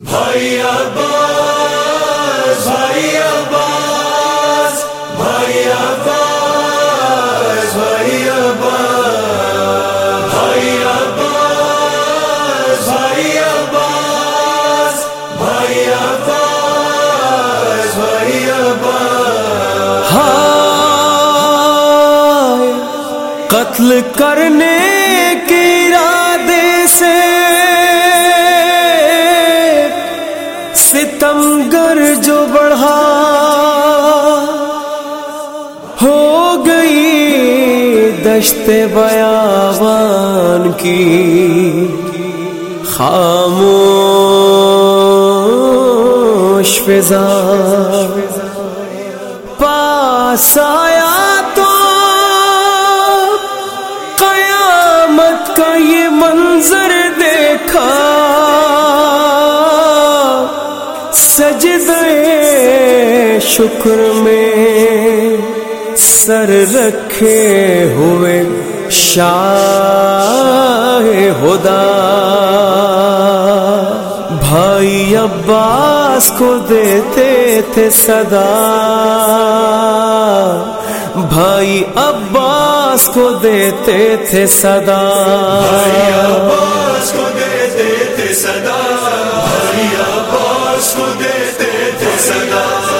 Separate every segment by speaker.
Speaker 1: بھائی عباس بھائی عباس بھائی عباس بھائی عباس بھائی عباس بھائی عباس بھائی عباس بھائی عباس۔
Speaker 2: قتل کرنے کے گئی بیابان کی خاموش فضا پاس آیا تو قیامت کا یہ منظر دیکھا سجدے شکر میں سر رکھے ہوئے شاہ ہدا بھائی عباس کو دیتے تھے صدا۔ بھائی عباس کو دیتے تھے صدا۔
Speaker 1: عباس کو دیتے تھے صدا۔ بھائی عباس کو دیتے تھے صدا۔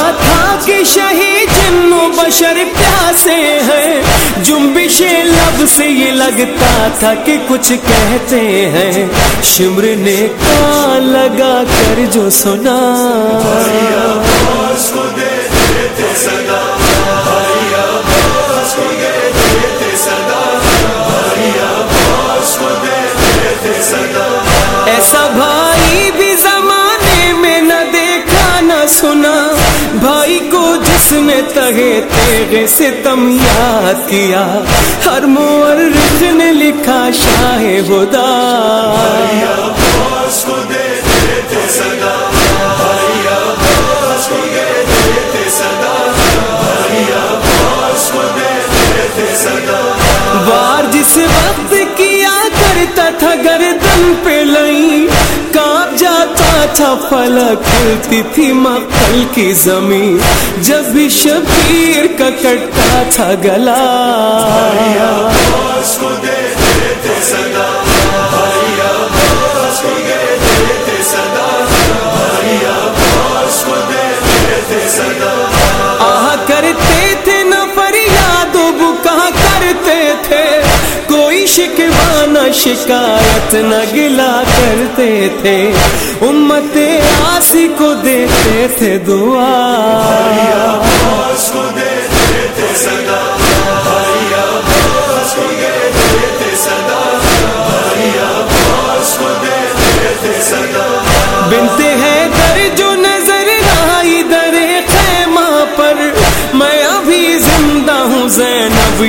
Speaker 2: تھا کہ شہید جن و بشر پیاسے ہیں۔ جنبش لب سے یہ لگتا تھا کہ کچھ کہتے ہیں۔ شمر نے کان لگا کر جو سنا۔ جس نے تہے تیرے ستم یاد کیا، ہر مورخ نے لکھا شاہ
Speaker 1: خدا۔
Speaker 2: وار جس وقت کیا کرتا تھا گرد تھا فلک کھلتی تھی مقل کی زمین۔ جب بھی شبیر کا کٹتا تھا گلا۔ کے شکوہ نہ شکایت نہ گلا کرتے تھے۔ امت آسی کو دیتے تھے دعا۔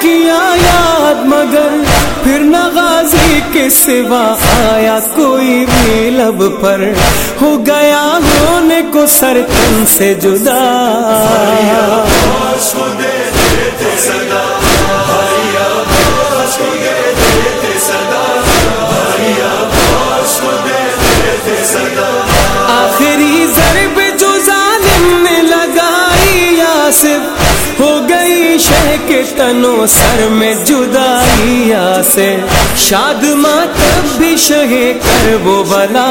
Speaker 2: کیا یاد، مگر پھر نہ غازی کے سوا آیا کوئی بھی لب پر۔ ہو گیا ہونے کو سر تم سے جدا۔ آخری لگائی صرف ہو گئی۔ شہ کے تنو سر میں جدائی سے شاد ماں تب بھی شہ کر وہ بلا۔